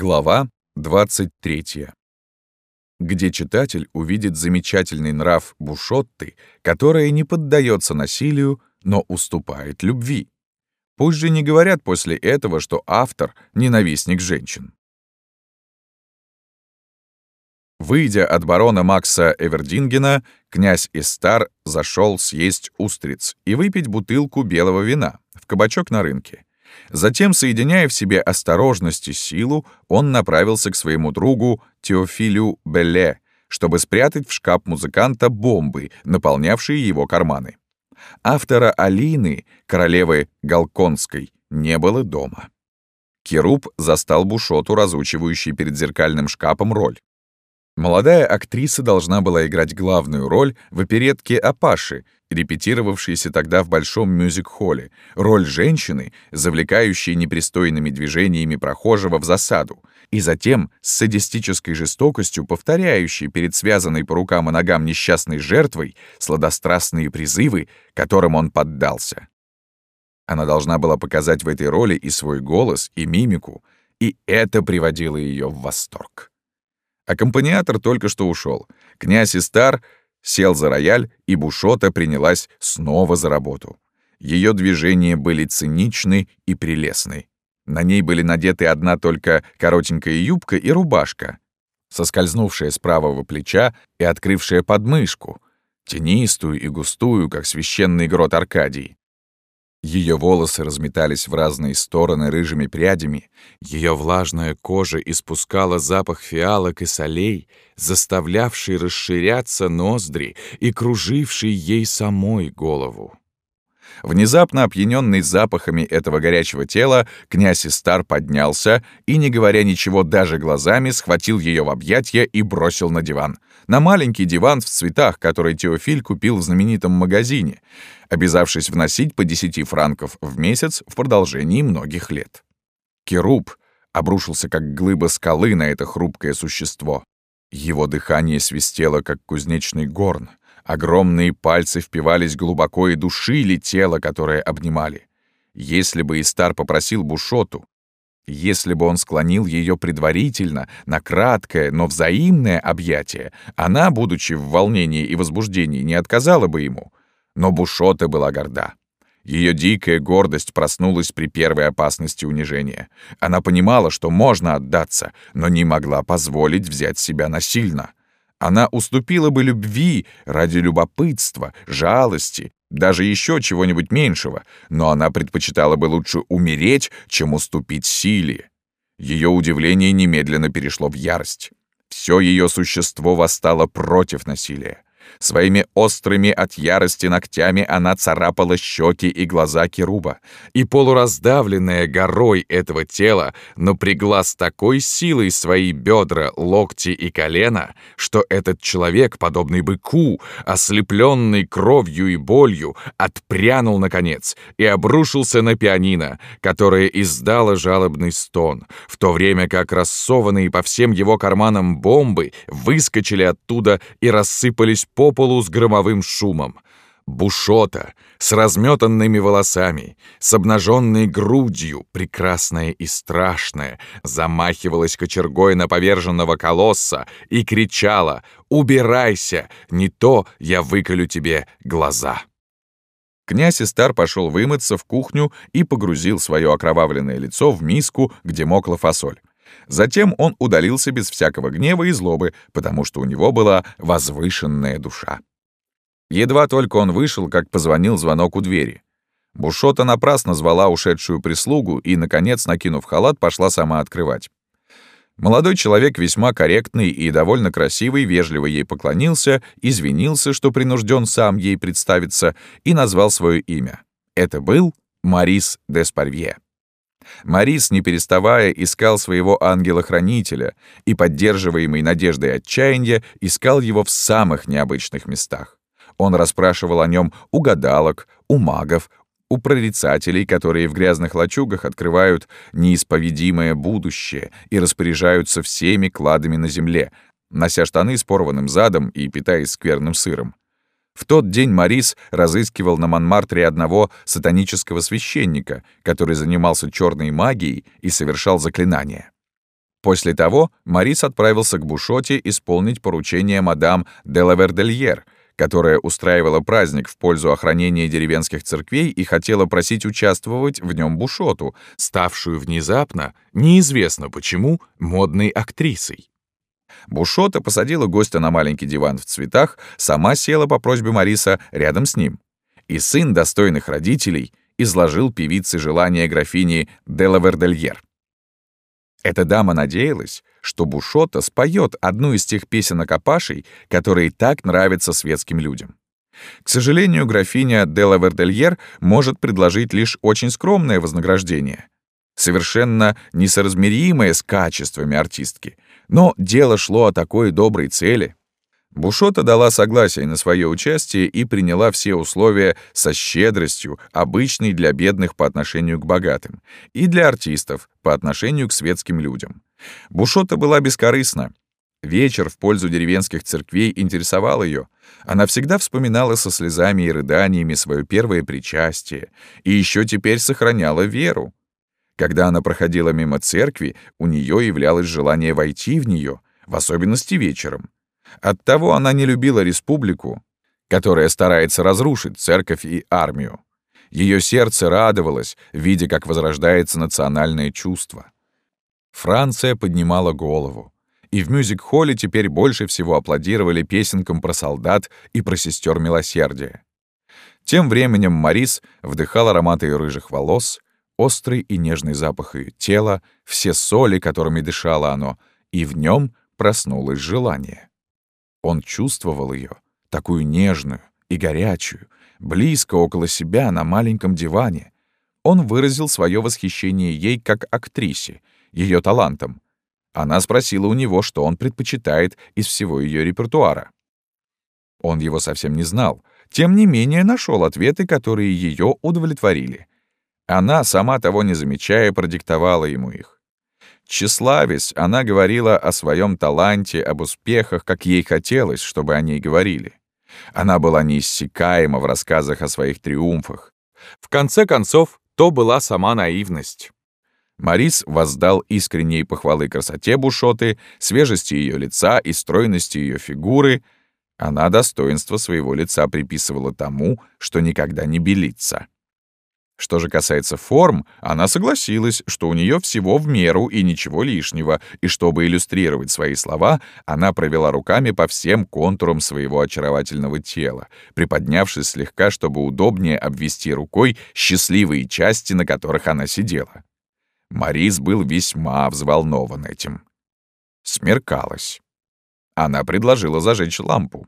Глава 23. Где читатель увидит замечательный нрав Бушотты, которая не поддается насилию, но уступает любви. Пусть же не говорят после этого, что автор — ненавистник женщин. Выйдя от барона Макса Эвердингена, князь Истар зашел съесть устриц и выпить бутылку белого вина в кабачок на рынке. Затем, соединяя в себе осторожность и силу, он направился к своему другу Теофилю Белле, чтобы спрятать в шкаф музыканта бомбы, наполнявшие его карманы. Автора Алины, королевы Галконской, не было дома. Керуб застал Бушоту, разучивающий перед зеркальным шкафом роль. Молодая актриса должна была играть главную роль в оперетке «Апаши», репетировавшейся тогда в большом мюзик-холле, роль женщины, завлекающей непристойными движениями прохожего в засаду, и затем с садистической жестокостью повторяющей перед связанной по рукам и ногам несчастной жертвой сладострастные призывы, которым он поддался. Она должна была показать в этой роли и свой голос, и мимику, и это приводило ее в восторг. Аккомпаниатор только что ушел. Князь Истар сел за рояль, и Бушота принялась снова за работу. Ее движения были циничны и прелестны. На ней были надеты одна только коротенькая юбка и рубашка, соскользнувшая с правого плеча и открывшая подмышку, тенистую и густую, как священный грот Аркадий. Ее волосы разметались в разные стороны рыжими прядями, ее влажная кожа испускала запах фиалок и солей, заставлявший расширяться ноздри и круживший ей самой голову. Внезапно опьяненный запахами этого горячего тела, князь Истар поднялся и, не говоря ничего даже глазами, схватил ее в объятья и бросил на диван. На маленький диван в цветах, который Теофиль купил в знаменитом магазине, обязавшись вносить по 10 франков в месяц в продолжении многих лет. Керуб обрушился как глыба скалы на это хрупкое существо. Его дыхание свистело, как кузнечный горн, Огромные пальцы впивались глубоко и душили тело, которое обнимали. Если бы Истар попросил Бушоту, если бы он склонил ее предварительно на краткое, но взаимное объятие, она, будучи в волнении и возбуждении, не отказала бы ему. Но Бушота была горда. Ее дикая гордость проснулась при первой опасности унижения. Она понимала, что можно отдаться, но не могла позволить взять себя насильно. Она уступила бы любви ради любопытства, жалости, даже еще чего-нибудь меньшего, но она предпочитала бы лучше умереть, чем уступить силе. Ее удивление немедленно перешло в ярость. Все ее существо восстало против насилия. Своими острыми от ярости ногтями она царапала щеки и глаза Керуба, и полураздавленная горой этого тела напрягла с такой силой свои бедра, локти и колена, что этот человек, подобный быку, ослепленный кровью и болью, отпрянул наконец и обрушился на пианино, которое издало жалобный стон, в то время как рассованные по всем его карманам бомбы выскочили оттуда и рассыпались по полу с громовым шумом. Бушота с разметанными волосами, с обнаженной грудью, прекрасная и страшная, замахивалась кочергой на поверженного колосса и кричала «Убирайся! Не то я выколю тебе глаза!» Князь Истар пошел вымыться в кухню и погрузил свое окровавленное лицо в миску, где мокла фасоль. Затем он удалился без всякого гнева и злобы, потому что у него была возвышенная душа. Едва только он вышел, как позвонил звонок у двери. Бушота напрасно звала ушедшую прислугу и, наконец, накинув халат, пошла сама открывать. Молодой человек, весьма корректный и довольно красивый, вежливо ей поклонился, извинился, что принужден сам ей представиться, и назвал свое имя. Это был Марис Деспарвье. Марис, не переставая, искал своего ангела-хранителя и, поддерживаемый надеждой отчаяния, искал его в самых необычных местах. Он расспрашивал о нем у гадалок, у магов, у прорицателей, которые в грязных лачугах открывают неисповедимое будущее и распоряжаются всеми кладами на земле, нося штаны с порванным задом и питаясь скверным сыром. В тот день Морис разыскивал на Монмартре одного сатанического священника, который занимался черной магией и совершал заклинания. После того Марис отправился к Бушоте исполнить поручение мадам де Лавердельер, которая устраивала праздник в пользу охранения деревенских церквей и хотела просить участвовать в нем Бушоту, ставшую внезапно, неизвестно почему, модной актрисой. Бушота посадила гостя на маленький диван в цветах, сама села по просьбе Мариса рядом с ним. И сын достойных родителей изложил певице желание графини Делавердельер. Эта дама надеялась, что Бушота споет одну из тех песенок Апашей, которые так нравятся светским людям. К сожалению, графиня Делла Вердельер может предложить лишь очень скромное вознаграждение, совершенно несоразмеримое с качествами артистки. Но дело шло о такой доброй цели. Бушота дала согласие на свое участие и приняла все условия со щедростью, обычной для бедных по отношению к богатым, и для артистов по отношению к светским людям. Бушота была бескорыстна. Вечер в пользу деревенских церквей интересовал ее. Она всегда вспоминала со слезами и рыданиями свое первое причастие и еще теперь сохраняла веру. Когда она проходила мимо церкви, у нее являлось желание войти в нее, в особенности вечером. Оттого она не любила республику, которая старается разрушить церковь и армию. Ее сердце радовалось, видя, как возрождается национальное чувство. Франция поднимала голову, и в мюзик-холле теперь больше всего аплодировали песенкам про солдат и про сестер милосердия. Тем временем Марис вдыхал ароматы рыжих волос, острый и нежный запах ее тела, все соли, которыми дышало оно, и в нем проснулось желание. Он чувствовал ее, такую нежную и горячую, близко около себя на маленьком диване. Он выразил свое восхищение ей как актрисе, ее талантом. Она спросила у него, что он предпочитает из всего ее репертуара. Он его совсем не знал, тем не менее нашел ответы, которые ее удовлетворили. Она, сама того не замечая, продиктовала ему их. Тщеславясь, она говорила о своем таланте, об успехах, как ей хотелось, чтобы о ней говорили. Она была неиссякаема в рассказах о своих триумфах. В конце концов, то была сама наивность. Марис воздал искренние похвалы красоте Бушоты, свежести ее лица и стройности ее фигуры. Она достоинство своего лица приписывала тому, что никогда не белится. Что же касается форм, она согласилась, что у нее всего в меру и ничего лишнего, и чтобы иллюстрировать свои слова, она провела руками по всем контурам своего очаровательного тела, приподнявшись слегка, чтобы удобнее обвести рукой счастливые части, на которых она сидела. Марис был весьма взволнован этим. Смеркалось. Она предложила зажечь лампу.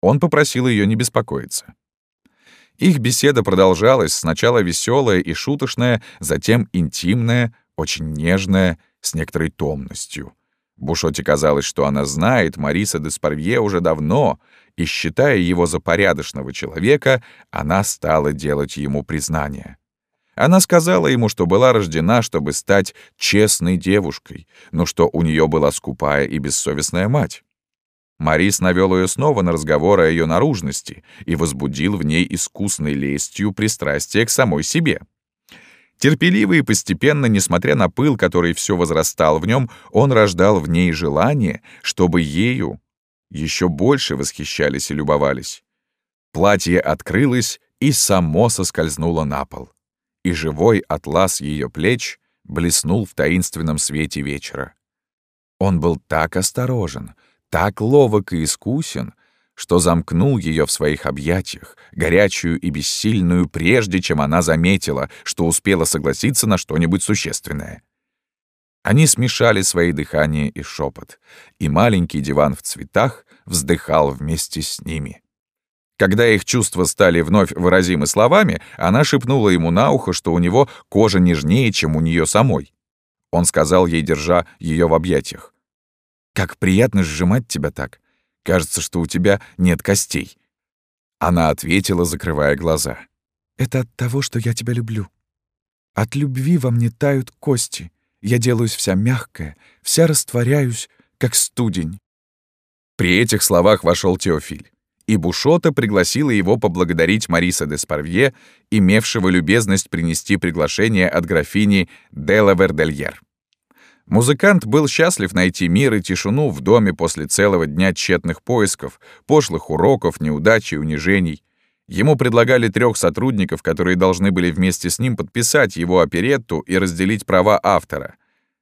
Он попросил ее не беспокоиться. Их беседа продолжалась, сначала веселая и шуточная, затем интимная, очень нежная, с некоторой томностью. Бушоте казалось, что она знает Мариса де Спарвье уже давно, и, считая его за порядочного человека, она стала делать ему признание. Она сказала ему, что была рождена, чтобы стать честной девушкой, но что у нее была скупая и бессовестная мать. Марис навел ее снова на разговор о ее наружности и возбудил в ней искусной лестью пристрастие к самой себе. Терпеливо и постепенно, несмотря на пыл, который все возрастал в нем, он рождал в ней желание, чтобы ею еще больше восхищались и любовались. Платье открылось и само соскользнуло на пол, и живой атлас ее плеч блеснул в таинственном свете вечера. Он был так осторожен — так ловок и искусен, что замкнул ее в своих объятиях, горячую и бессильную, прежде чем она заметила, что успела согласиться на что-нибудь существенное. Они смешали свои дыхания и шепот, и маленький диван в цветах вздыхал вместе с ними. Когда их чувства стали вновь выразимы словами, она шепнула ему на ухо, что у него кожа нежнее, чем у нее самой. Он сказал ей, держа ее в объятиях. Как приятно сжимать тебя так. Кажется, что у тебя нет костей». Она ответила, закрывая глаза. «Это от того, что я тебя люблю. От любви во мне тают кости. Я делаюсь вся мягкая, вся растворяюсь, как студень». При этих словах вошел Теофиль, и Бушота пригласила его поблагодарить Мариса де Спарвье, имевшего любезность принести приглашение от графини Делла Вердельер. Музыкант был счастлив найти мир и тишину в доме после целого дня тщетных поисков, пошлых уроков, неудач и унижений. Ему предлагали трех сотрудников, которые должны были вместе с ним подписать его оперетту и разделить права автора.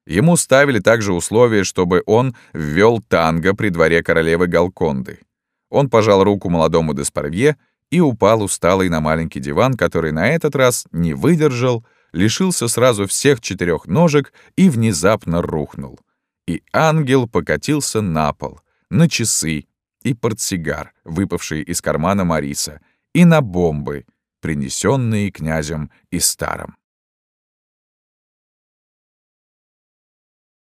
Ему ставили также условие, чтобы он ввел танго при дворе королевы Галконды. Он пожал руку молодому Деспарвье и упал усталый на маленький диван, который на этот раз не выдержал, лишился сразу всех четырех ножек и внезапно рухнул. И ангел покатился на пол, на часы и портсигар, выпавшие из кармана Мариса, и на бомбы, принесенные князем и старым.